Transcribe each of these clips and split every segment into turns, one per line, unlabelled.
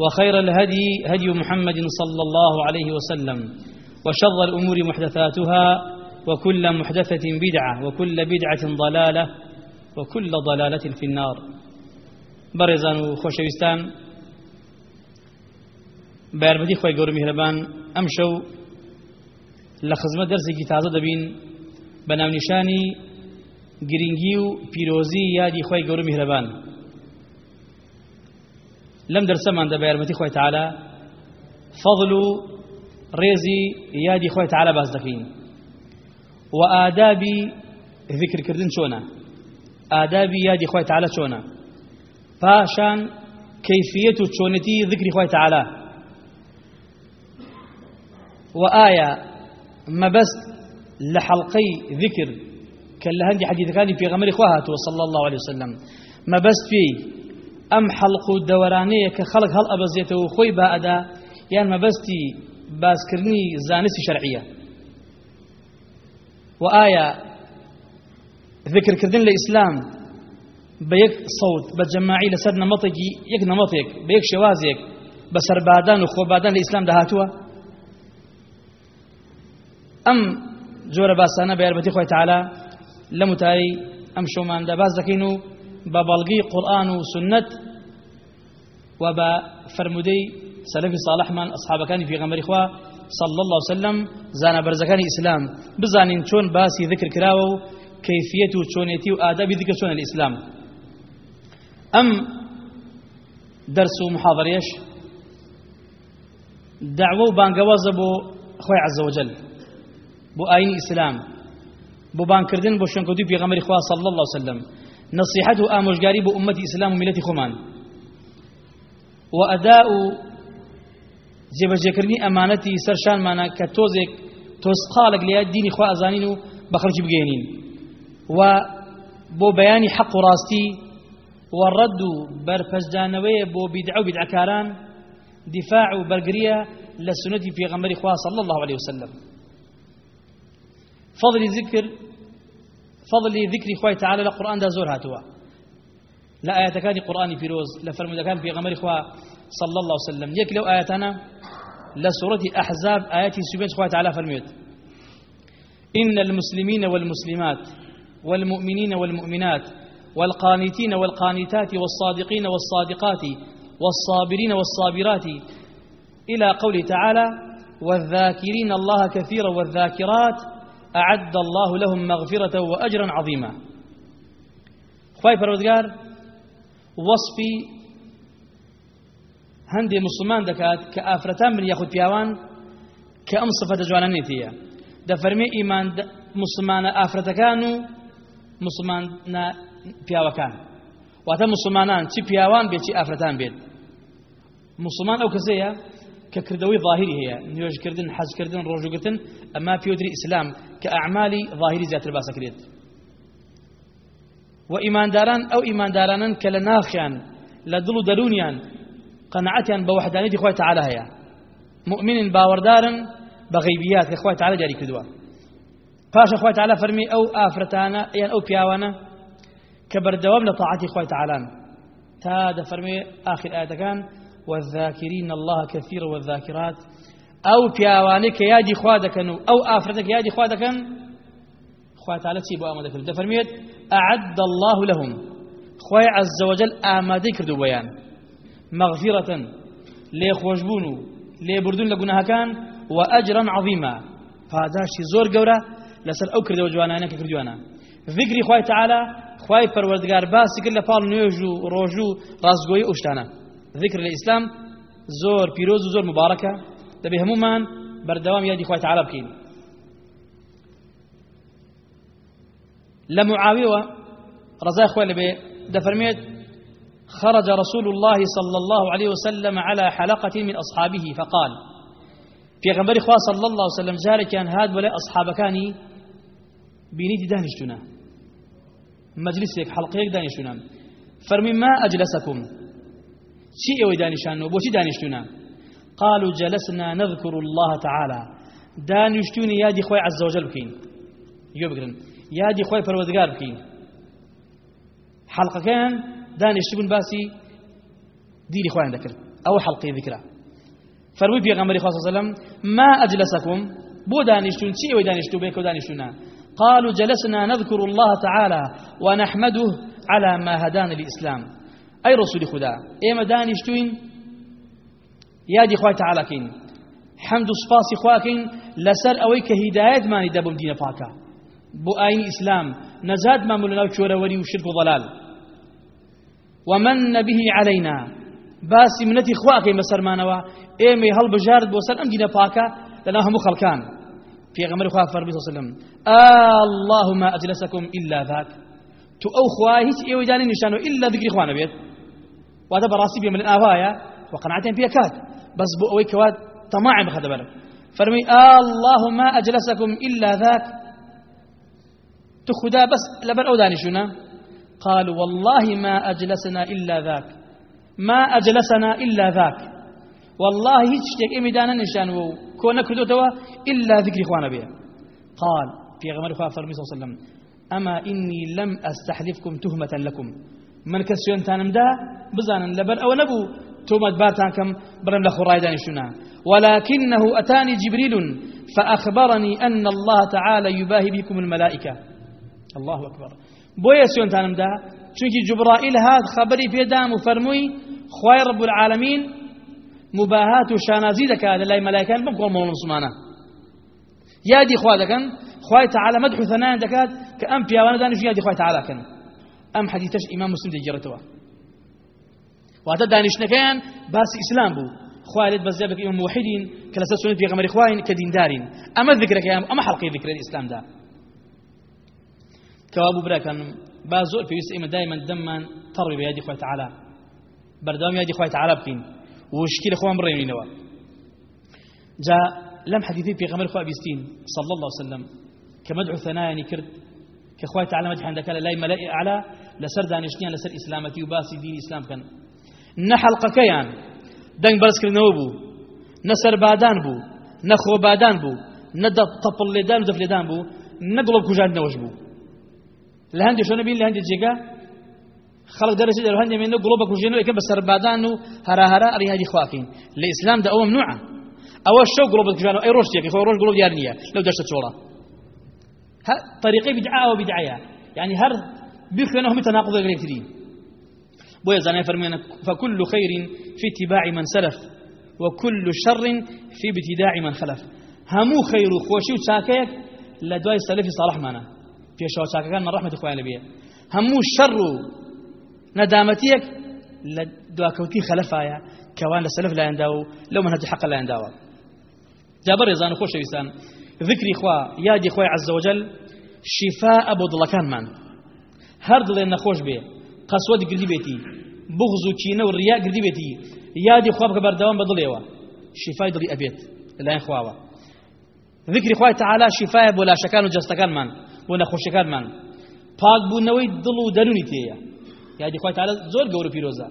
وخير الهدي هدي محمد صلى الله عليه وسلم وشر الأمور محدثاتها وكل محدثة بدعة وكل بدعة ضلالة وكل ضلالة في النار. برزان خوشوستان باربدي خوي گەور میهرەبان ئەم شەو لە خزمەت دەرسێکی تازە دەبین. بە ناونیشانی گرنگی و پیرۆزی یادی خۆی گەور میهرەبان. لەم دەرسەماندا بە یارمەتی خۆی تعالا فەضل و ڕێزی یادی خۆی تعالا باس دەکەین و ئادابی ذکرکردن چۆنە ئادابی یادی خۆی تعالا چۆنە پاشان کەیفیەت و چۆنەتی ذکری خۆی تعالا و ئایا مەبەست لە حەڵقەی ذکر کە لە هەندی صلی الله عليه وسلم. مەبەست پێی ئەم حەڵق و دەوەرانەیە کە خەڵک هەڵ ئەبەزێتەوە خۆی با ئەدا یان مەبەستی باسکردنی زانستی شەرعیە و ئایا ذکرکردن لە ئیسلام بە یەک سەوت بە جەماعی لەسەر نەمەتێکی یەک نەمەتێک بە یەک شێوازێک بە سەربادان و خۆبادان لە ئیسلام داهاتووە ئەم جۆرە باسانە بە یارمەتی خۆی تعالا لە متایی ئەم شۆماندا باز دەکەین و بە بەڵگی قورآن و سنت و بە فرمودەی سەلەفی صالحمان ئەصحابەکانی پێغەمبەری خوا صلى الله عليه وسلم زانا برزەکانی ئیسلام. بزانین چۆن باسی ذکر کراوە و کەیفیەت و چۆنێتی و ئادابی ذکر چۆنە لە ئیسلام ئەم دەرس و محاضرێش دعوە و بانگەوازە بۆ خۆی عز وجل بۆ ئاینی ئیسلام بۆ بانکردن بۆ شوێنکەوتوی پێغەمبەری خوا صلی الله عليه وسلم. نصیحەت و ئامۆژگاری بۆ ئومەتی ئیسلام و میلەتی خۆمان و ئەدا و جێبەجێکردنی ئەمانەتی سەرشانمانە کە تۆزێک تۆسقالێک لە دینی خوا ئەزانین و بە خەڵکی بگەێنین و بۆ بەیانی حەق و ڕاستی و ڕەد و بەرپەسدانەوەیە بۆ الله عليه وسلم. فضلی ذکر فضلی ذکری خوای تعالی لە قورئاندا زۆر هاتووە لە ئاەتەکانی قورآانی پیرۆز لە فەرمودەکان پێغەمبەری خوا صلى الله عليه وسلم. يك لو آياتنا لسورة أحزاب آيات سبحانه سبحانه وتعالى فرميت إن المسلمين والمسلمات والمؤمنين والمؤمنات والقانتين والقانتات والصادقين والصادقات والصابرين والصابرات إلى قوله تعالى والذاكرين الله كثيرا والذاكرات أعد الله لهم مغفرة وأجرا عظيما. خواهي فرودقار وصفي هەندێ مسلمان کە ئافرەتان بن یاخود پیاوان کە ئەم سفەتە جوانانێتیە. دەفەرمێ ئیمان مسلمانە ئافرەتەکان و مسلمان مسلمانان چی پیاوان بێت چی ئافرەتان بێت؟ مسلمان ئەو کەسەیە کە کردەوەی ظاهری هەیە نوێژکردن حەزکردن ڕۆژوگرتن ئەما پێودری ئیسلام کە ئەعمالی ظاهری زیاتر باسەکرێت و ئیمانداران ئەو ئیماندارانن کە لە ناخیان لە دڵ و دەرونیان قەنەعەتیان بە وحدانیتی خۆی تەعالی هەیە مؤمن باوەڕدارن بە غیبیات کە خۆی تەعالی دیاری کردووە پاشە خۆی تەعالی فەرمی ئەو ئافرەتانە یان ئەو تەعالان تا دەفەرمێ آخر ئاەتەکان والذاكرين الله كثيرا والذاكرات. أو بياوانك يادي خوادكن أو آفرتك يادي خوادكن خواه تعالى تيبو آمده كردو فرميت أعد الله لهم. خواه عز وجل آمده كردو بيان مغفرة لي خوشبونو لي بردون لقناها كان وأجرا عظيما فهذا شي زور قورة لسر أو كردو جوانا كردوانا ذكري خواه تعالى خواه پروردگار باسی کرد لپال نوێژ و ڕۆژ و ذكر الإسلام زور بيروز زور مباركة. دبي همومان بردوام يدي خوات تعالى بكين لمعاوية رزاي خوال لبي دفرميت خرج رسول الله صلى الله عليه وسلم على حلقة من أصحابه فقال في غنبري خواه صلى الله عليه وسلم جاري كان هاد ولا أصحاب كاني بينيدي دانشتنا مجلسك حلقيك دانشتنا فرمي ما أجلسكم؟ چی ئێوەی دانیشانەوە بۆچی دانیشتونە قالوا جلسنا نذكر الله تعالى. دانیشتونی یادی خۆی عز وجل بکەین یۆ بگرن یادی خۆی پەروەردگار بکەین حەڵقەکەیان دانیشتبوون باسی دینی خۆیان دەکرد ئەو حەڵقەی ذکرە فەرمووی پێغەمبەری خوا سەلەم ما ئەجلسەکم بۆ دانیشتون چی ئەوەی دانیشتو بێکە دانیشتونە قالوا جلسنا نذكر الله تعالى ونحمده على ما هدانا للإسلام. أي رسول خدا. إما دانشتوين يادي خواه تعالى كين. حمد سپاسی خواکەین لەسەر ئەوەی کە مانی دەبم دینە پاکە بۆ ئاینی ئیسلام نەجات مامل لەناو چۆرەوەری و شرک و ضلال. ومن به علينا باسی منەتی خواکەین بەسەرمانەوە ئێمە هەڵبژارد بۆ سەر ئەم دینە پاکە لەناو هەموو خەڵکان پێغەمبەر خوا فەرمی وسلم. اللهم أجلسكم إلا ذاك تو خواه ئێوەی دانی نیشانەوە إلا ذکری خوانە بێت وهذا براسي من الآوايا وقناعتين فيها كات بس بو كواد طماع بخد بالك. فرمي آه الله ما أجلسكم إلا ذاك. تخدا بس لبر أو دانشنا قالوا والله ما أجلسنا إلا ذاك. ما أجلسنا إلا ذاك. والله هيك شتك إمي دانا نشان كونك كدوتوا إلا ذكر إخوانا بها قال في غمر خواه فرمي صلى الله عليه وسلم أما إني لم أستحلفكم تهمة لكم. من کە دا بزانا لبر أو نبو. تومت باتان كم برم لخوراي دانشنا ولكنه أتاني جبريل فأخبرني أن الله تعالى يباهي بكم الملائكة الله أكبر بويا سيونتانم دا چونكي جبرائيل هذا خبري في دام وفرموي خواي رب العالمين مباهات وشانازي دكا لله ملائكة بمكم مولى مسلمانا يا دي خوا دكن خواي تعالى مدح ثناء دكات كأنبياء وأنا دانش يا دي خواي تعالى كن أم حديثش إمام مسلم ديجرتوا وهذا دانشنكان باس إسلام بو. خوالد بزيابك إمام موحدين كلا سنة في غمر إخوين كدين دارين أما ذكرك يا أما حلقي ذكر الإسلام ده كوابو برا كان بازور في يسئم دائما دما تروي بيدي خوي تعالى. بردام يدي خوي تعالى بكين. وشكيل اخوان برين نوا جاء لم حديثي في غمر خوي بيستين صلى الله عليه وسلم. كمدعو ثنايا يعني كرد كخوي تعالى مدح عندك لا ملائي أعلى لسر دانشتيان لسر إسلامتي وباسي دين إسلام كان نەحەڵقەکەیان دەنگ بەرزکردنەوە بوو نەسەر بادان بوو نەخۆ بادان بوو نەدە تەپڵ لێدان و دەفلێدان بوو نەگوڵە کوژاندنەوەش بوو. لە هەندێک شۆنە بین لە هەندێک جێگا. خەڵک دەرەسی دەر هەندێک مێنە گوڵۆ بە کوژێنەوە یەکە بە سەربادان و هەراهەرا ئەری هادی خواکەین. لە ئیسلامدا ئەوە ممنوعە ئەوە شەو گوڵۆ بە کوژانەوە ئەی ڕۆژتێکی خۆ ڕۆژ گوڵۆ دیار نییە. لەو طريقي بدعاء وبدعية يعني هر بيخلنهم تناقض غير كثيرين بۆیە زانای فەرمێنە فكل خير في اتباع من سلف وكل شر في ابتداع من خلف. همو خير وخوشي وشاكيك لدواي سلفي صالح معنا في شو شاكيكان من رحمة إخوان لبيه همو شر ندامتيك لدواكوتي خلفايا كوان لسلف لا ينداو لو منهج حق لا ينداو. جابر يزان خوش ويسان ذكري يادي إخوة عز وجل شفاء ضلكان من؟ هرد لنا خوش بيه قەسوەت گردی بێتی بغز و کینە و ڕیا گردی بێتی یادی خواب کە بەردەوام بەدڵێەوە شیفای دڵی ئەبێت لەلایەن خواوە ذکری خوای تعالا شیفایە بۆ لاشەکان و جەستەکانمان بۆ نەخۆشیەکانمان پاک بوونەوەی دڵ و دەرونی تێیە یادی خوای تعالا زۆر گەورە پیرۆزە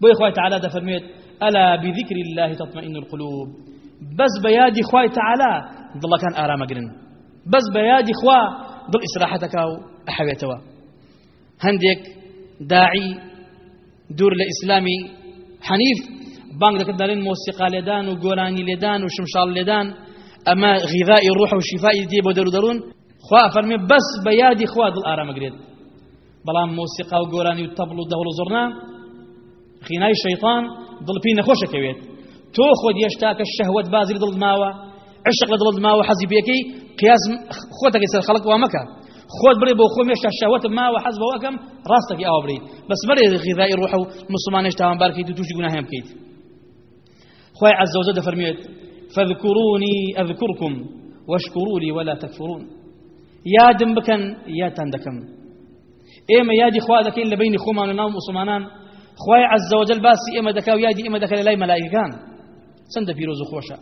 بۆی خوای تعالا دەفەرمێت ئەلا بذكر الله تطمئن القلوب؟ بس بيادي خوای تعالا دڵەکان ئارامەگرن بەس بە یادی خوا دڵ ئیسراحەتەکە و ئەحەوێتەوە هەندێک داعی دوور لە ئیسلامی حەنیف بانگ دەکرد دەڵێن مۆسیقا لێدان و گۆرانی لێدان و شمشاڵ لێدان ئەمە غیذای ڕوح و خوا فەرمێ بەس بە یادی خوا دڵ ئارامەگرێت بەڵام مۆسیقا و گۆرانی و تەبڵ و دەوڵ و زۆرنا خینای شەیطان دڵپی نەخۆشەکەوێت تۆ خۆت هێشتا کە ماوە عشق لە دڵت ماوە حەزی بێکەی قیاس خۆتەکەی سەر خەڵک وا مەکە خۆت بڕێ بۆ خۆم هێشتا شەوەتم ماوە حەز بەوەکەم ڕاستەکی ئاوا بڕی بەس بەرێ غیذای ڕوح و مسلمانێش تاوانبار بکەیت و تووشی گوناهیان بکەیت خوای عز وجل دەفەرمێت فاذكروني أذكركم واشكروا لي ولا تكفرون. یادم بکەن یاتان دەکەم ئێمە یادی خوا دەکەین لە بینی خۆمان و ناو مسلمانان. خوای عز وجل باسی ئێمە دەکا و یادی ئێمە دەکە لە لای مەلایکەکان چەندە پیرۆز خۆشە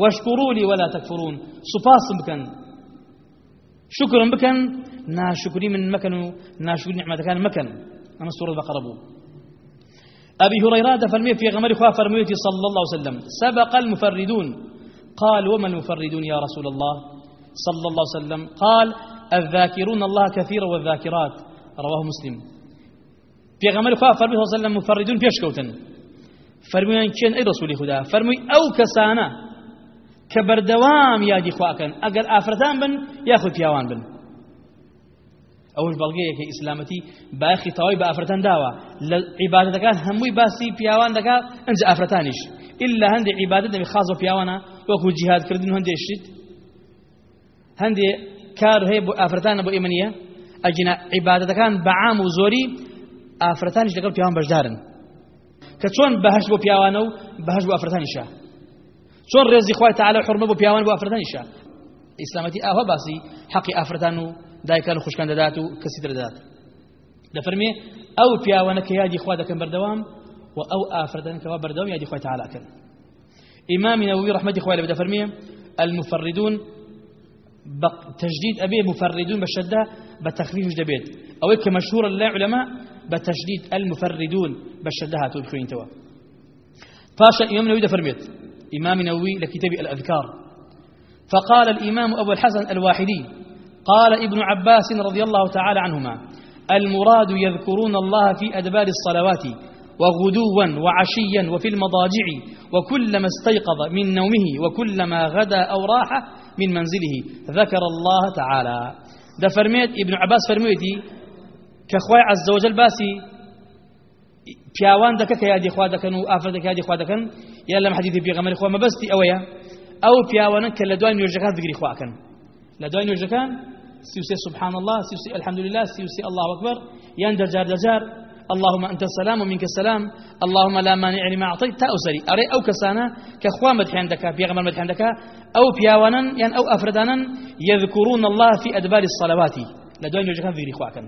واشكروا لي ولا تكفرون. سپاسم بکەن شكرا بکەن ناشکری من مەکەن و ناشکری نعمەتەکان مەکەن ئەمە سوورە بەقەرە بوو أبي هريرة فرمي في غمر خواه فرميتي صلى الله عليه وسلم. سبق المفردون. قال وما المفردون يا رسول الله؟ صلى الله عليه وسلم. قال الذاكرون الله كثيرا والذاكرات. رواه مسلم. في غمر خواه فرمي صلى الله عليه وسلم مفردون بيشكوتن فرمي كين أي رسولي خدا. فرمي أو كسانا. كبردوام يادي خواكن أقل آفرتان بن ياخذ فيوان بن. ئەوش بەڵگەیەکی ئیسلامەتی باخی تەواوی بە ئافرەتان داوە. لە عیباەتەکان هەمووی باسی پیاوان دەکا ئەنج ئافرەتانیش. إلا هەندێک عیبادت دەبی خاز و پیاوانە وەکو جیهادکردن هەندێک شت هەندێک کار هەیە بۆ ئافرەتانە بۆ ئێمە نییە. ئەگینا عیبادەتەکان بەعام و زۆری ئافرەتانیش لەگەڵ پیاوان بەشدارن. کە چۆن بەهشت بۆ پیاوانە و بەهشت بۆ ئافرەتانیشە؟ چۆن ڕێزی خوای تعالی حرمە بۆ پیاوان بۆ ئافرەتانیشە ئیسلامەتی ئاوا باسی حەقی ئافرەتان و دایکان و خوشکان دەدات و کەسی دەدات دەفەرمێ ئەو پیاوانە کە یادی خوا دەکەن بەردەوام و ئەو ئافرەتان کەوا بەردەوام یادی خوای تعالاکەن إمام نووي رحمة إخوة لبدا فرمية المفردون بتجديد أبي مفردون بشدة بتخفيف جدبيت أو كمشهور العلماء بتشديد المفردون بشدة هاتو بخوين توا فاشا إمام نووي فرميت إمام نووي لكتاب الأذكار. فقال الإمام أبو الحسن الواحدي قال ابن عباس رضي الله تعالى عنهما المراد يذكرون الله في أدبار الصلوات وغدوا وعشيا وفي المضاجع وكلما استيقظ من نومه وكلما غدا أو راح من منزله. ذكر الله تعالى. ده فرميت ابن عباس فرميتي كخواي عز وجل باسي پیاوان دەکە کە یادی خوا دەکەن و ئافر دەکە یادی خوا دەکەن یا لەم حەدیثی پێغەمبەری خوا مەبەستی ئەوەیە ئەو پیاوانە کە لە دوای نوێژەکان ذکری خواکەن لە دوای نوێژەکان سيوسي سبحان الله سيوسي الحمد لله سيوسي الله أكبر يندر جار دجار اللهم أنت السلام ومنك السلام اللهم لا مانع لما أعطيت تأسري أري أو كسانا كخوا مدحين دكا بيغمر مدحين دكا أو بياوانا يعني أو أفردانا يذكرون الله في أدبار الصلوات لدوين يوجد كان ذكري خواكا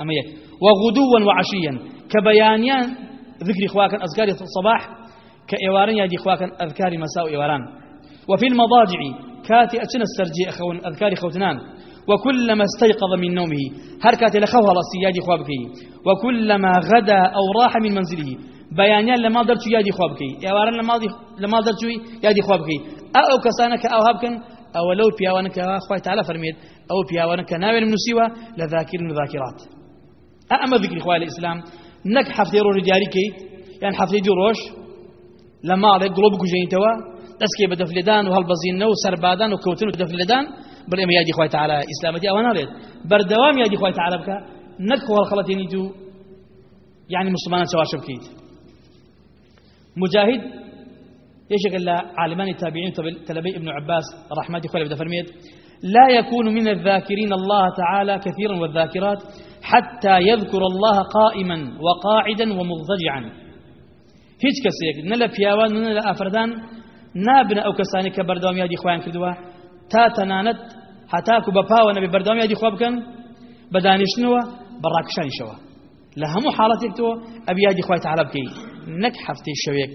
أما يك وغدوا وعشيا. كبيانيان ذكري خواكا أذكار الصباح كإيوارين يدي خواكا أذكار مساء إيواران وفي المضاجع كاتي أتنا السرجي أخون أذكار خوتنان. وكلما استيقظ من نومه هركات لخوها لصيادي خوابكي وكلما غدا أو راح من منزله بيانيان لما درت يادي خوابكي يا وارن لما لما درت يادي خوابكي أو كسانك أو هبكن أو لو بياوانك أخوي تعالى فرميت أو بياوانك ناوي من لذاكر ذاكرات. أما ذكر إخوة الإسلام نك حفتي روش دياريكي يعني حفتي دي روش لما عليك قلوبك جاين توا؟ دەستکێ بە دەفلێدان و هەڵبەزینەوە و سەربادان و کەوتن و دەفلێدان بڵێمە یادی خۆی تعالا ئیسلامەتی ئەوە ناڵێت بەردەوام یادی خۆی تعالا بکە نەک هەڵخەڵەتێنیت و يعني مسلمان چاواشە مجاهد يشك لا عالمان التابعين تلبي ابن عباس رحمة دفرميت لا يكون من الذاكرين الله تعالى كثيرا والذاكرات. حتى يذكر الله قائما وقاعدا کەسێک نە لە پیاوان نە لە ئافرەدان نابنە ئەو کەسانی کە بەردەوام یادی خۆیان کردووە. تا تەنانەت هەتاکو بە پاوە نەبێ بەردەوام یادی خۆ بکەن بە دانیشتنەوە بە ڕاکشانیشەوە. لە هەموو حاڵەتێک تۆ ئەبی یادی خی تعالی بکەی. نەک هەفتەی شەوێک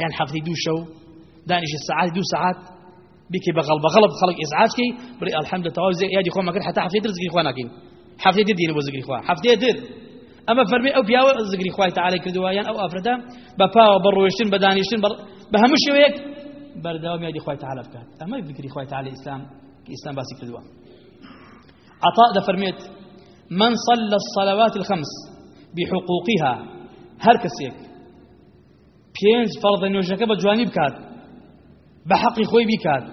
یان هەفتەی دوو شەو دانیشە سعات دوو سعات بکەی بەغەڵ بەغەڵب خەڵک ئێزعاجکەی بڵێ ئەلحەمدە تەواو یادی خۆ مەکرد حتا هەفتەی تر زگری خوا ناکەین. هەفتەی تر دینە بۆ خوا هەفتەیە تر ئەمە فەرمی ئەو پیاوە زگری خوای تعالی کردووە یان ئەو ئافرەتە بە پاوە بە ڕۆیشتن بە دانیشتن بە هەموو شوەیەک بەردەوام یادی خوای تعالی بکات ئەمە ذکری خوای تعالی ئیسلام کە ئیسلام باسی کردووە عطاء دەفەرمێت من صلى الصلوات الخمس بحقوقها هر کەسێک پێنج فەرضە نوێژەکە بە جوانی بکات حەقی خۆی بیکات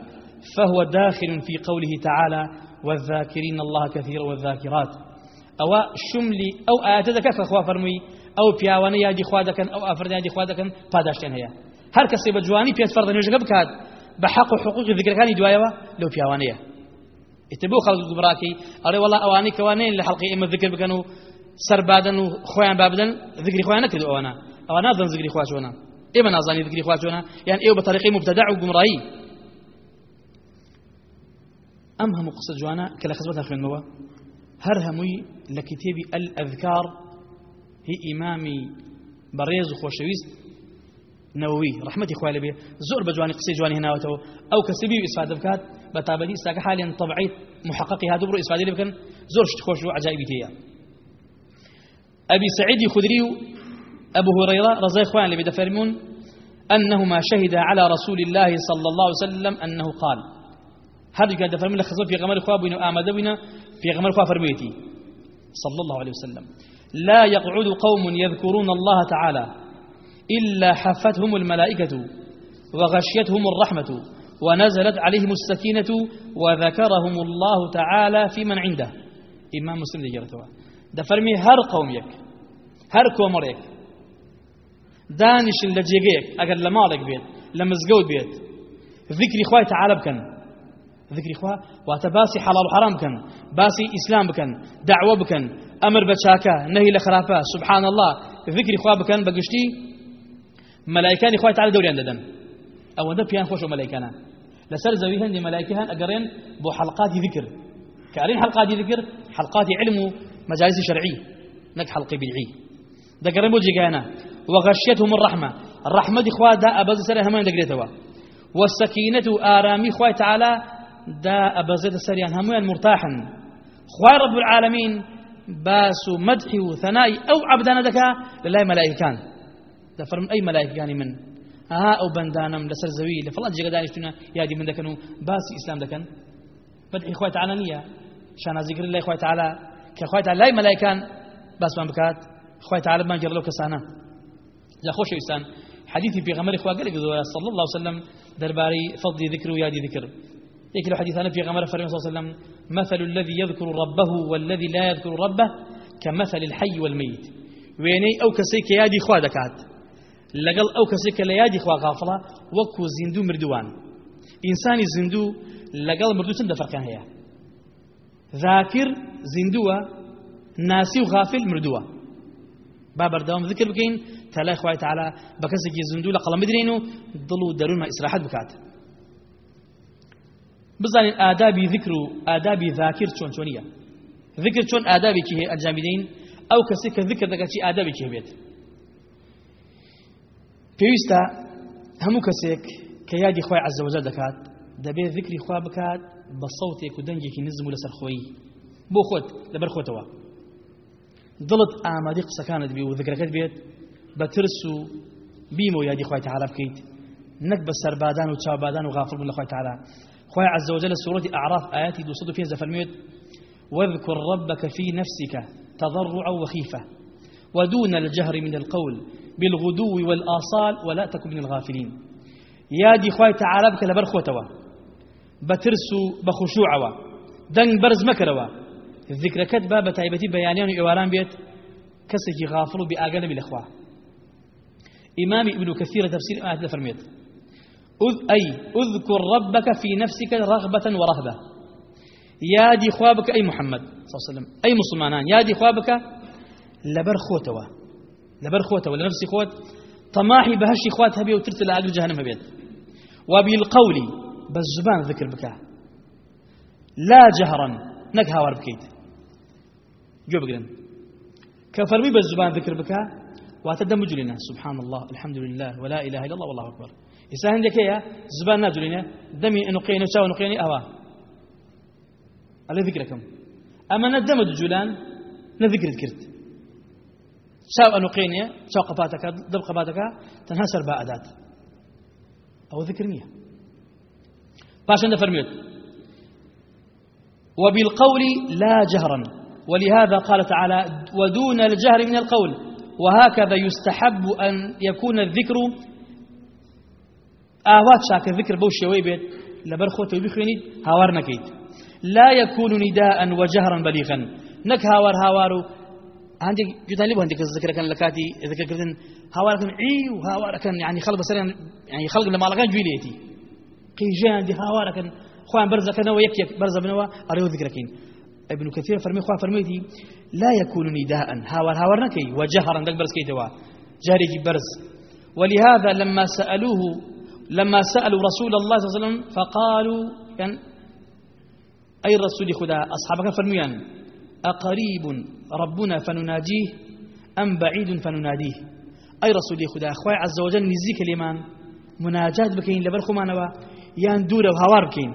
فهو داخل في قوله تعالى والذاكرين الله كثيرا والذاكرات. أو شملي أو آيات ذكر فرمي أو بياوانا يادي خوادكن أو أفرد يادي خوادكن پاداشتين هيا. هر کەسێ بە جوانی پێت فەرضە نوێژەکە بکات بە حەق و حقوقی ذکرەکانی دوایەوە لەو پیاوانەیە ئیتر بۆ خەڵک گومڕاکەی ئەڵێ وەڵا ئەوانەی کەوانەیە لە حەڵقی ئێمە ذکر بکەن و سەربادن و خۆیان با بدەن ذکری خۆیان نەکرد ئەوانە ئەوە نازان ذکری خوا چۆنە ئێمە نازانی ذکری خوا چۆنە یان ئێوە بە طریقی مبتدع و گومڕایی ئەم هەموو قسە جوانە کە لە خزمەتە خوێنمەوە هەر هەمووی لە کتێبی ئەل هی ئیمامی بەڕێز و خۆشەویست نەوەوی ڕحمەتی خوای لەبێ زۆر بە جوانی قسەی جوانی هێناوەتەوە ئەو کەسی بی ئیسفادە بکات بە تابەتی ئستاکە حالیان طبعی محققی هاتوو بڕۆ ئیسفادە بکەن زۆر شت أبو هريرة رضي إخوان لبدا فرمون أنهما شهد على رسول الله صلى الله عليه وسلم أنه قال قد فرمون لخصوصا في غمر إخوة بنا آمد بنا في غمر إخوة فرميتي. صلى الله عليه وسلم. لا يقعد قوم يذكرون الله تعالى إلا حفتهم الملائكة وغشيتهم الرحمة ونزلت عليهم السكينة وذكرهم الله تعالى في من عنده. إمام مسلم دي جرتوا. ده فرمي هر قوميك هر كومريك دانش لجيجيك أقل لمالك بيت لمزقود بيت. ذكري خواي تعالى بكن. ذكري خوا واتباسي حلال وحرام بكن باسي إسلام بكن دعوة بكن أمر بشاكا نهي لخرافة سبحان الله ذكري خوا بكن بقشتي ملائكانی خوای تعالی دەوریان دەدەن ئەوەندە پیان خۆش و مەلایکانە لەسەر زەوی هەندی مەلایکە هەن ئەگەڕێن بۆ حلقاتی ذکر کارین حلقاتی ذکر حلقاتی علم مجالس شرعی نەک حلقی بدعی دەگەڕێن بۆ جێگایانە وغشيتهم الرحمة. الرحمة إخوة دا أبز سر همان دقريتوا. والسكينة آرامي خوي تعالى دا أبز سريان همان مرتاحا. خوي رب العالمين باس مدح وثناء أو عبدنا دكا لله ملائكان. ئەی مەلایکەکانی من؟ ئاها ئەو بەندانم لەسەر زەوی لە فڵات جێگە دانیشتونە یادی من دەکەن و باسی ئیسلام دەکەن بەدعی خۆی تعالی نییە شانازیگر لای خۆی تعالی کە خۆی تعالی لای مەلایکان باسمان بکات خۆی تعالی بانگێڕ لەو کەسانە جا خۆشەویستان حديث في غمر إخوة قال صلى الله عليه وسلم درباري فضل ذكر ويادي ذكر. يكل حديثنا في غمر فرمي صلى الله عليه وسلم مثل الذي يذكر ربه والذي لا يذكر ربه كمثل الحي والميت. ويني أو كسيك يادي خوا دكات. کەسێک کە لە یادی خوا غافڵە وەکو زیندوو مردووان ئینسانی زیندوو لەگەڵ مردوو چەند دەفەرقیان هەیە ذاکر زیندووە ناسی و غافل مردووە با بەردەوام ذکر بکەین تا لای خوای تعالی بە کەسێکی زیندوو لە قەڵم بدرێن و بزانین ئادابی ذکر و ئادابی ذاکر چۆن چۆنیە؟ ذکر چۆن ئادابێکی هەیە ئەنجامی دەین؟ ئەو کەسێک کە ذکر دەکات چی ئادابێکی هەبێت پێویستە هەموو کەسێک کە یادی خۆی عزەوەجە دەکات دەبێت ذکری خوا بکات بە سەوتێک و دەنگێکی نزم و لەسەر خۆی. بۆ خۆت لەبەر خۆتەوە. دڵت ئامادەی قسەکانت بێ و ذکرەکەت بێت بە ترس و بیمە و یادی خۆی تعالی بکەیت. نەک بە سەربادان و چاوبادان و غافڵ بن لە خۆی تعالی خۆی عزەوەجە لە سوورەتی ئەعراف ئاياتی 205 دەفەرمێت واذكر ربك في نفسك تضرعا وخيفة ودون الجهر من القول بالغدو والآصال ولا تكن من الغافلين. يا دي خواي تعالى بك لبر خوتوا. بترسو بخشوعوا. دنگ برز مكروا. الذكر كتبا بتايبتي بيانيان وإواران بيت. كسكي غافل بآقل بالإخوة إمام ابن كثير تفسير آيات فرميت أي أذكر ربك في نفسك رغبة ورهبة. يا دي خوابك أي محمد صلى الله عليه وسلم. أي مسلمان يا دي خوابك لبر خوتوا. لبر خوته ولا نفسي خوت. طماحي بهشي خوات هبي وترت لاجل جهنم هبيت. وبالقول بالزبان ذكر بك. لا جهرا نك هاور بكيت. جو بقرن. كفرمي بالزبان ذكر بك. واتدم جلنا سبحان الله الحمد لله ولا إله إلا الله والله أكبر. إسا عندك يا زبان ناجلنا دمي نقيني وشاو نقيني أوا على ذكركم أما ندم جلان نذكر ذكرت. شاو أنقيني شاو قباتك دب قباتك تنها سربا أدات أو ذكر نية باشا فرميت. وبالقول لا جهرا. ولهذا قال تعالى ودون الجهر من القول. وهكذا يستحب أن يكون الذكر آوات شاك الذكر بوش ويبيت لبرخوت بخويني هاوار نكيد لا يكون نداء وجهرا بليغا. نك هاوار هاوارو عندك جدالي عندك الذكر كان لكاتي ذكر كردن هاوار كان عيو هاوار كان يعني خلق بس يعني خلق لما لغان جويليتي قي جان دي هاوار كان خوان برزة كان ويك يك برزة بنوا أريو ذكركين ابن كثير فرمي خوان فرميتي لا يكون نداء. هاوار هاوار نكي وجهرا دك برز كيتوا. جاري برز. ولهذا لما سألوه لما سألوا رسول الله صلى الله عليه وسلم فقالوا يعني أي الرسول خدا أصحابك فرميان أقريب ربنا فنناجيه أم بعيد فنناديه؟ أي رسول خدا أخوي عز وجل نزيك الإيمان مناجات بكين لبرخو ما نوا يان دورة وهوار بكين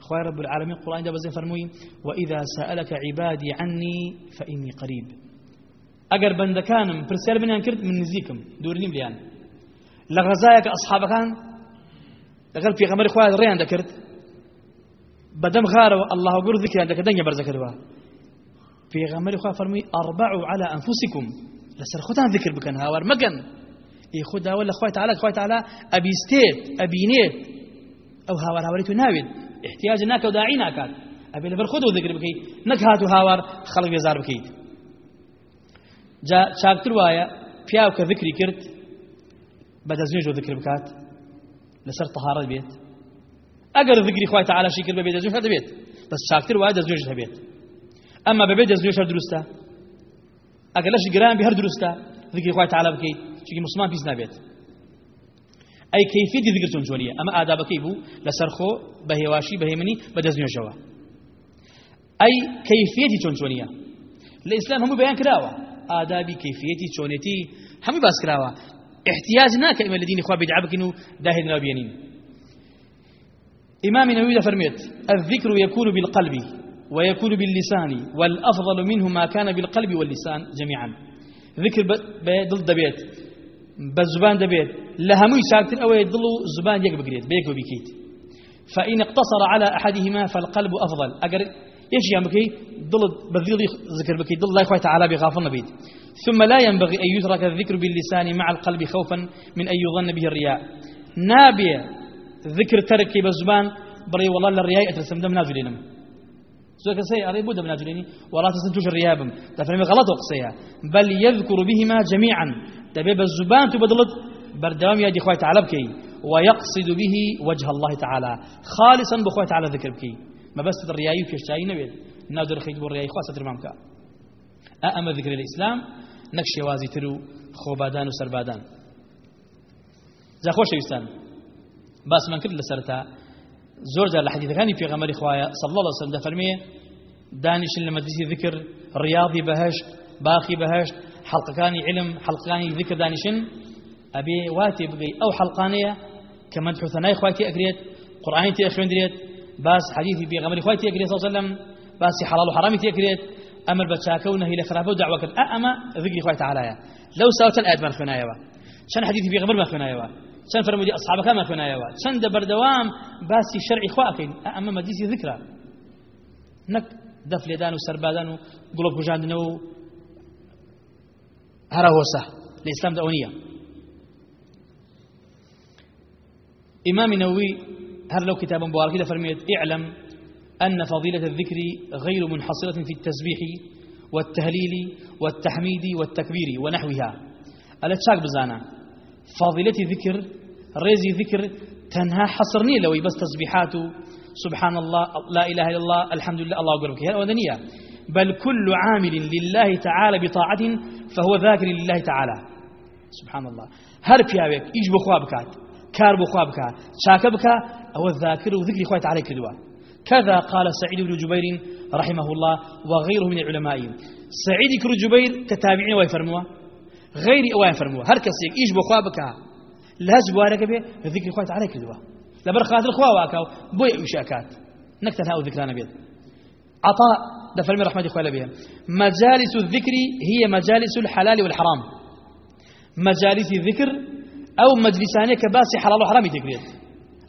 أخوي رب العالمين القرآن جاب زين فرموي وإذا سألك عبادي عني فإني قريب. أجر بندكانم برسال من أنكرت من نزيكم دورني بليان لغزايك أصحابك لقل في غمر خواه ريان ذكرت. بدم غاروا الله أقول ذكر عندك دنيا برزكروا في غمر خواه فرمي أربعوا على أنفسكم. لسر خدان ذكر بكن هاور مكن. إيه خدا ولا خواه تعالى خواه تعالى أبي ستيت أبي نيت. أو هاور هاوريتو ناويد. احتياج ناك وداعي ناكات أبي لبر خدو ذكر بكي. نكهاتو هاور خلق بيزار بكيت جاء شاكتر وايا فياوك ذكري كرت. بدا زوج ذكر بكات لسر طهارة البيت أجر ذكري خوي تعالى شكر ببيت زوج هذا بيت بس شاكتر وايد زوج هذا بيت أما ببيت زوج هذا درسته. أجر ليش جرام بهر درسته ذكري خوي تعالى بكي شكي مسلمان بيزنا بيت أي كيفية ذكر تنجولية أما آداب كيبو لسرخو بهواشي بهمني بدا زوج جوا أي كيفية تنجولية الإسلام هم بيان كراوة آدابي كيفية تشونيتي هم باس كراوة احتياج ناك إما الذين إخوة بدعبك إنه داهد نابيانين إمام نووي فرميت الذكر يكون بالقلب ويكون باللسان والأفضل منه ما كان بالقلب واللسان جميعا. ذكر ضد دبيت بالزبان دبيت لهمي ساكتر أو يضل الزبان يك بقريت بيك وبيكيت فإن اقتصر على أحدهما فالقلب أفضل. أقر إيش يا مكي ضل بذيض ذكر بكي. ضل الله تعالى بغافل نبيت ثم لا ينبغي أن يترك الذكر باللسان مع القلب خوفا من أن يظن به الرياء. نابية ذكر تركي بزبان بري والله للرياء أترسم دم نازلينم زوك سي أري بود نازليني ولا تسنتوش الريابم تفهمي غلط وقصيها. بل يذكر بهما جميعا. تبيب الزبان تبدلت بردوام يدي خوي تعالى بكي. ويقصد به وجه الله تعالى. خالصا بخوي تعالى ذكر بكي. ما بس الرياء يكشتاي نبيل. نادر خيج بالرياء خاصة المامكا أأما ذكر الإسلام نەک شێوازی تر و خۆبادان و سەربادان جا خۆشەویستان باسمان کرد لەسەرتا زۆر جار لە حەدیثەکانی پێغەمەری خوایە صلی الله عليه وسلم دەفەرمێ دانیشن لە مەجلیسی ذکر ڕیاضی بەهشت باخی بەهشت حەڵقەکانی علم حەڵقەکانی ذکر دانیشن ئەبێ واتێ بگەی ئەو حەڵقانەیە کە مەدح و ثەنای خوای تێ ئەگرێت قورئانی تێ خوێندرێت باس پێغەمەری خوای تێ ئەگرێت صلی الله عليه وسلم باسی حەڵال و حرامی تێ ئەگرێت أمر بتشاكه ونهي لخرافه ودعوة كرد أما ذكر إخوة تعالى لو ساوت الآيات ما خنايا شان حديث في غمر ما خنايا شان فرمودي أصحابك ما خنايا شان دبر دوام باسي شرع إخوة أما مديسي ذكرى. نك دف لدان وسربادان وقلوب هو سه الإسلام دعونية. إمام نووي هر لو كتاب مبارك فرميت اعلم أن فضيلة الذكر غير منحصرة في التسبيح والتهليل والتحميد والتكبير ونحوها. ألا تشاك بزانا. فضيلة ذكر ريزي ذكر تنهى حصرني لو بس تسبيحاته سبحان الله لا إله إلا الله الحمد لله الله أكبر هذا ودنيا بل كل عامل لله تعالى بطاعة فهو ذاكر لله تعالى. سبحان الله. هر بيابك إيش بخوا بكات كار بخوا بكات شاك بكا أو الذاكر وذكر إخوة تعالى كدوا. كذا قال سعيد بن جبير رحمه الله وغيره من العلماء. سعيد بن جبير كتابعين ويفرموا غير ويفرموا هر كسيك إيش بخوا بكا لهز بوارك به ذكر خوات عليك كذبه لبر خاطر خوا بوي وشاكات نكتة هاو ذكرنا بيد عطاء دفر من رحمة إخوة بها مجالس الذكر هي مجالس الحلال والحرام. مجالس الذكر أو مجلسانك باسي حلال وحرام تكريت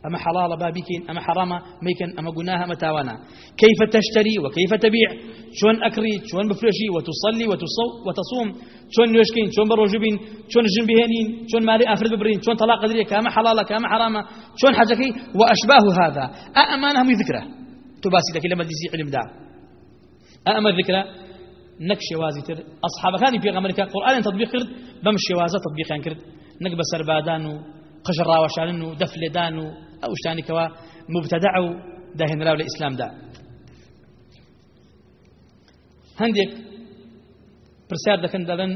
أما حلال بابيكين أما حرام ميكن أما قناها متاوانا كيف تشتري وكيف تبيع؟ شون أكري شون بفرشي وتصلي وتصو وتصوم؟ شون نوشكين شون بروجبين؟ شون جنبهنين شون مالي أفرد ببرين؟ شون طلاق قدرية؟ كاما حلال كاما حرام؟ شون حاجكي وأشباه هذا. أأمانهم ذكره تباسي لك لما تزيع علم دا. أأما الذكرى نكش وازتر أصحاب كان في غمرك. قرآن تطبيق كرد. بمشي وازة تطبيق نك بسربادان قشر راوشان دفل دانو أو شتانی کەوا مبتدع و داهێنراو لە ئیسلامدا هەندێک پرسیار دەکەن دەڵێن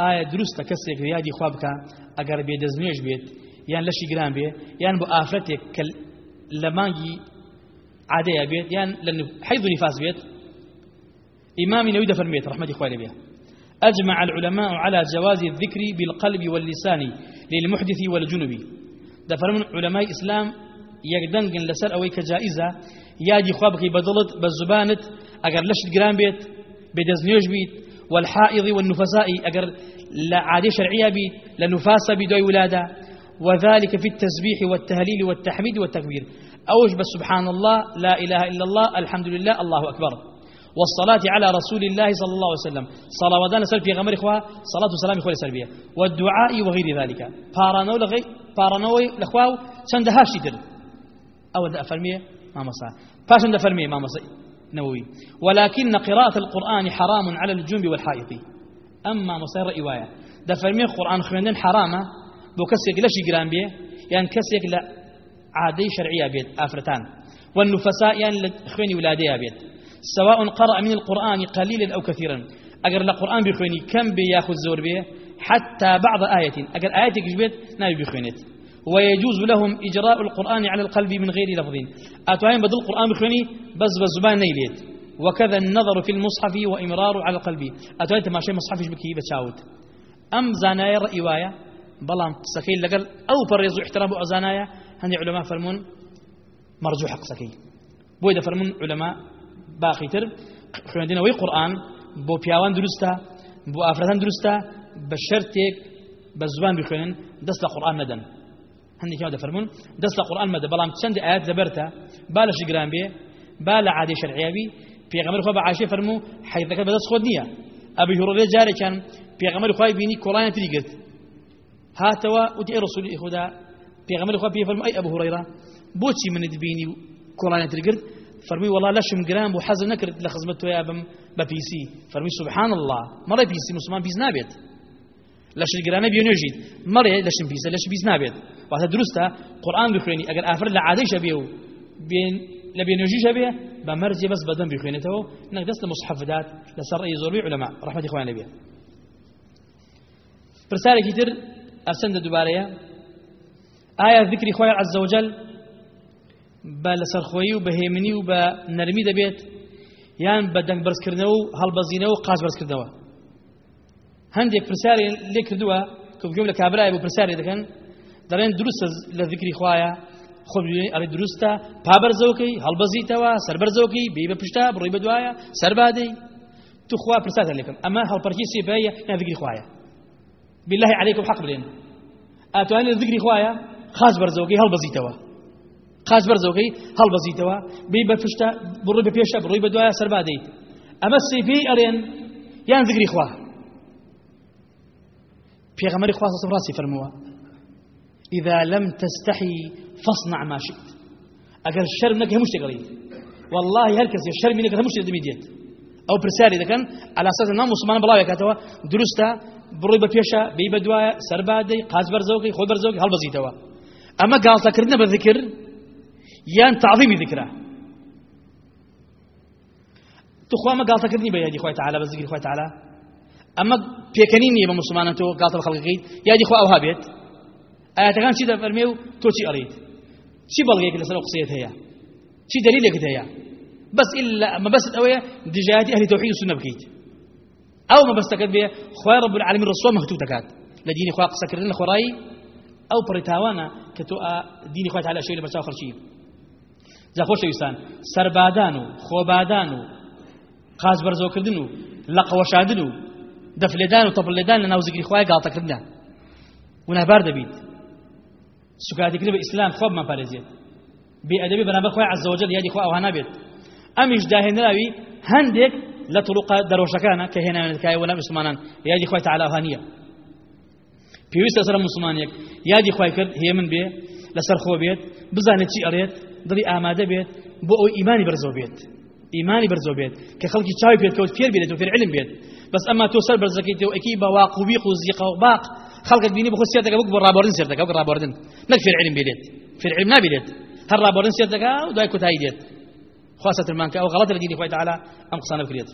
ئایا دروستە کەسێک یادی خوا بکە ئەگەر بێدەستنوێژ بێت یان لەشی گران بێ یان بۆ ئافرەتێک کە لە مانگی عادەیە بێت یان لە و نفاس بێت إمام نويد فرميت رحمة إخواني بها أجمع العلماء على جواز الذكر بالقلب واللسان للمحدث والجنب دەفەرمون علەمای ئیسلام یەکدەنگن لەسەر ئەوەی کە جائزە یادی خوا بکەی بەدڵت بە زبانت ئەگەر لەشت گران بێت بێدەستنوێژ بیت والحائض والنفساء أجر لا عادي شرعية بي لنفاسة بدوي ولادة. وذلك في التسبيح والتهليل والتحميد والتكبير. أوج بس سبحان الله لا إله إلا الله الحمد لله الله أكبر. والصلاة على رسول الله صلى الله عليه وسلم. صلاة ودان سر في غمر إخوة صلاة وسلام إخوة سربية والدعاء وغير ذلك. فارانو لغي پارانەوەی لەخوا و چەندە هاشی تر ئەوە دە فەرمیێ مامەسا پاشان دە فەرمیێ مامەسە نووي. ولكن قراءة القرآن حرام على الجنب والحائط. أما مصير إواية ده فرمي القرآن خويندن حرامة. بو لشي جران بيه. يعني كسيك لا عادي شرعية بيت. آفرتان. والنفساء يعني خويني ولاديها بيت. سواء قرأ من القرآن قليلا أو كثيرا. أجر القرآن بخويني كم بياخذ زور بيه؟ حتى بعض آية أجل آياتك جبت نبي بخوينت ويجوز لهم إجراء القرآن على القلب من غير لفظ. أتوين بدل القرآن بخويني بس بزبان نيليت وكذا النظر في المصحف وإمرار على القلب شيء مصحف بكي بتشاوت أم زانايا رأيوايا بلام سكين لقل أو فريزو احترام أزانايا هني علماء فرمون مرجو حق سكي بويدا فرمون علماء باقي تر. خويندنا وي قرآن بو بياوان درستا بو أفرادان درستا بە شەرتێک بە زبان بخوێنن دەست لە قورآن نەدەن هەندێک یاو دەفەرمون دەست لە قورآن مەدە بەڵام چەند ئاەت دەبەرتە؟ با لەشی گران بێ با لە عادی شەرعیاوی پێغەمبەر خۆ بە عاشێ فەرمو حەیفەکە بەدەست خۆت نییە. ئەبی هوڕێ جارێکیان پێغەمبەر خوای بینی کۆڵانە تری گرت. هاتەوە وتی ئەی ڕسولی خۆدا پێغەمبەر خوا پێ فەرمو ئەی ئەبو هوڕەیرە بۆچی منت بینی کۆڵانە تر گرت؟ فرمي والله لشم جرام وحزن نكرت لخزمت تويا بم ببيسي فرمي سبحان الله. مرة بيسي مسلمان بيز نابت لە شگرانە بێنێژیت مەڵێ لە شم پیسە لەش بیز نابێت واتە دروستە قورآن بخوێنی ئەگەر ئافر لە عادەیشە بێ و لە بێنێژیشە بێ بە مەرجێ بەس بەدەم بخوێنێتەوە نەک دەست لە مصحفدات لەسەر ڕێی زۆربەی علەما ڕەحمەتی خوان لەبێ پرسارێکی تر ئەسەندە دووبارەیە ئایا ذکری خۆی عز وجل. بە لەسەرخۆیی و بەهێمنی و بە نەرمی دەبێت یان بە دەنگ بەرزکردنەوە و هەڵبەزینەوە و قاز بەرزکردنەوە. هەندێک پرسیاری لێ کردووە کە بگوم لە کابرای بۆ پرسیاری دەکەن دەڵێن دروستە لە ذکری خوایە خۆ ئەڵێ دروستە پابەرزەوەکەی هەڵبەزیتەوە سەربەرزەوەکەی بێ بە پشتا بڕۆی بە دوایە سەربادەی تو خوا پرساتە لێکم ئەمە هەڵپەرکی سێبەیە یان ذکری خوایە بالله عليكم حق بلين ئاتوانێت ذکری خوایە خاص بەرزەوەکەی هەڵبەزیتەوە. خاص بەرزەوەکەی هەڵبەزیتەوە بێ بە پشتا بڕۆی بە پێشە بڕۆی بە دوایە سەربادەیت ئەمە سێپێی ئەرێن یان ذکری خوا في غمر خاصة راسي فرموا. إذا لم تستحي فاصنع ما شئت. أقل الشر منك همش تقريد والله هل كسي الشر منك همش دميديت. أو برسالي إذا كان على أساس أنه مسلمان بلاوي كاتوا. درستا بروي بفيشا بي بدوايا سربادي قاز برزوكي خود برزوكي هل بزيتوا؟ أما قال تكرنا يان تعظيم ذكره تخوا ما قال تكرني بيدي خوي تعالى بالذكر خوي تعالى ئەمە پێکەنی نییە بە مسلمانە تۆ گاتە خەڵقیت یادی خوا ئەوها بێت. ئاەتەکان چی دەفەرمێ و تۆ چی ئەڵیت؟ چی بەڵگەیەک لەسەر قسەیت هەیە؟ چی دلیلێکت هەیە؟ بەس إلا ما بس أويا دجاجة أهل توحيد السنة بكيت أو ما بس تكد بيه خوي رب العالمين رسول مكتوب تكاد لديني خوي قسكرين خوراي أو بريتاوانا كتو ديني خوي تعالى شيء لبرشاو خرشي جا خوش يستان سربادانو خوبادانو قاز برزو كردنو لقوشادنو دفلدان وطبلدان لنا وزقري خوي قالتا كردنا ونهبار دبيت سكاتي كده بإسلام خوب ما بارزيت بأدبي بنابر خوي عز وجل يدي خوي أوهانا بيت أمش داهن راوي هندك لطرق دروشكانا كهنا كاي ولا مسلمان يدي خوي تعالى أوهانية پێویستە سەر مسلمانێک یادی خی کرد هەیە من بێ لەسەر خۆ بێت چی ئەڕێت دڵی ئامادە بێت بۆ ئەوی ئیمانی بەرزۆ بێت. ئیمانی بەرزۆ بێت کە خەڵکی چاوی پێتکەوت فێر بێت و فێر علم بێت. بەس ئەمما تۆ سەر بەرزەکەیتەوە ئەکی بە واقوبی و زیقە و باق خەڵکت بینی بخۆ سێر دەکە بۆ ڕابردن سێر دەکە ڕابردن. نەک فێر علم بێت. فێر علم نابێت. هەر ڕابردن سێر دەکە و دوای کوتایی دێت. خواسە ترمان ئەو غەڵەتە لە دینی خۆی تعالی ئەم قسانە بکرێت.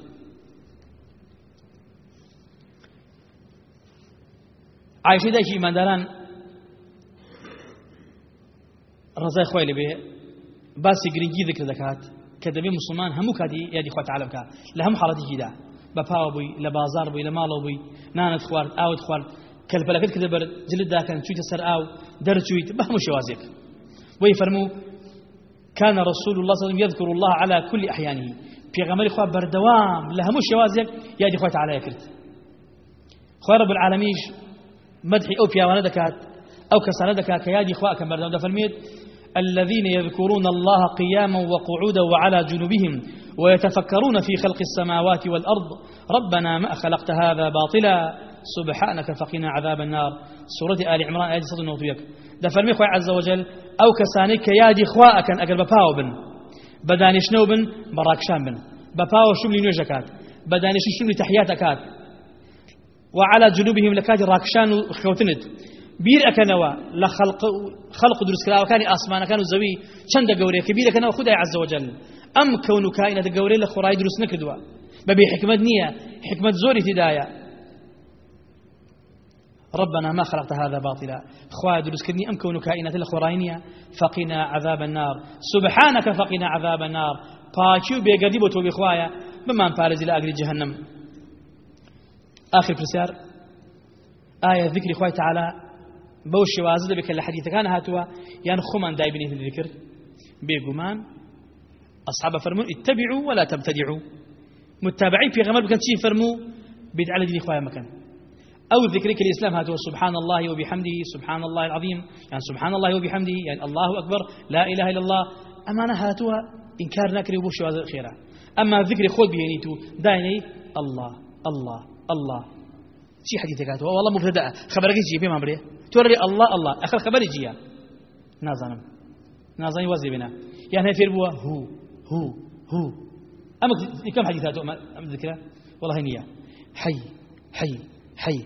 عایشە دایکی ئیمانداران ڕزای خۆی لەبێ باسی گرنگی ذکر دەکات کە دەبێ مسلمان هەموو کاتی یادی خۆ تعالی بکات لە هەموو حاڵەتێکیدا بە پاوە بووی لە بازار بووی لە ماڵەوە بووی نانت خوارد ئاوت خوارد. کەلپەلەکەت کە دەبەر جلت داکەن چویتە سەر ئاو دەرچویت بە وی فەرموو كان رسول الله صلى الله عليه وسلم يذكر الله على كل أحيانه غمر إخوة بردوام لهم الشوازك يا دي إخوة تعالى يكرت خواه رب العالمين مدحي أو بياوانا دكات أو كسانا دكات كيادي إخوة كم بردوام. الذين يذكرون الله قياما وقعودا وعلى جنوبهم ويتفكرون في خلق السماوات والأرض. ربنا ما خلقت هذا باطلا. سبحانك فقنا عذاب النار. سورة آل عمران آية صد النوطيك دفرمي خوي عز وجل أو كساني كيادي خواء كان أقل بپاو بن. بدانشنو بن؟ براكشان بن. بپاو شملي نوجكات. بدانش شملي تحياتكات. وعلى جنوبهم لكات راكشان وخوتنت بیر ئەکەنەوە لە خەڵق و دروستکراوەکانی ئاسمانەکان و زەوی چەندە گەورەیە کە بیرەکەنەوە خدای عز وجل. ئەم کەون و کائینەتە گەورەی لە خۆڕای دروست نەکردووە بەبێ حکمت نییە حکمت زۆری تدایە ربنا ما خلقت هذا باطلا. خواه دروس كدني أم كونك كائنات الخورينية فقنا عذاب النار. سبحانك فقنا عذاب النار. باكيو بيقدي بوتو بخوايا بما انفارز إلى أقل جهنم. آخر فرسيار آية ذكر خواه تعالى بەو شێوازە دەبێت کە لە حەدیثەکان هاتووە یان خۆمان دایبنیت ذکر بێگومان أصحاب فرمون اتبعوا ولا تبتدعوا متابعي في غمر بكن شي فرمو بدع على دين إخوة مكان أو ذكرك الإسلام هاتوا سبحان الله وبحمده سبحان الله العظيم يعني سبحان الله وبحمده يعني الله أكبر لا إله إلا الله أما هاتوا إنكار نكري وبوش خيرا أما ذكر خود بينيتو دايني الله الله الله. شي حديثك هاتوا والله مبتدأ. خبرك يجي بما بريه توري الله الله. آخر خبر جيا. نازنم. نازني وزي بنا. يعني في بوا هو هو هو. أما كم حديثات؟ أم ذكره والله نية. حي حي حي.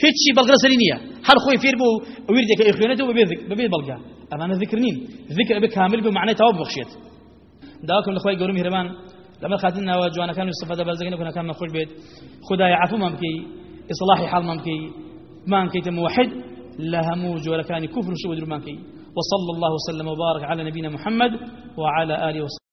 شيء بلغة سلينية هل خوي فير بو ويردك إخوانته وبيذك ببي بلغة؟ أما أنا ذكرنين ذكر بكامل بمعنى تواب بخشيت. داكم الأخوة يقولون مهربان. لما خاتنا وجوانا كانوا يصفى بازقين وكنا كان نخرج بيت. خدا يعفو ممكي. إصلاحي حال ممكي. ما انكيت موحد لهمو جولكاني كفر شو درمانكي وصلى الله وسلم وبارك على نبينا محمد وعلى آله وصحبه.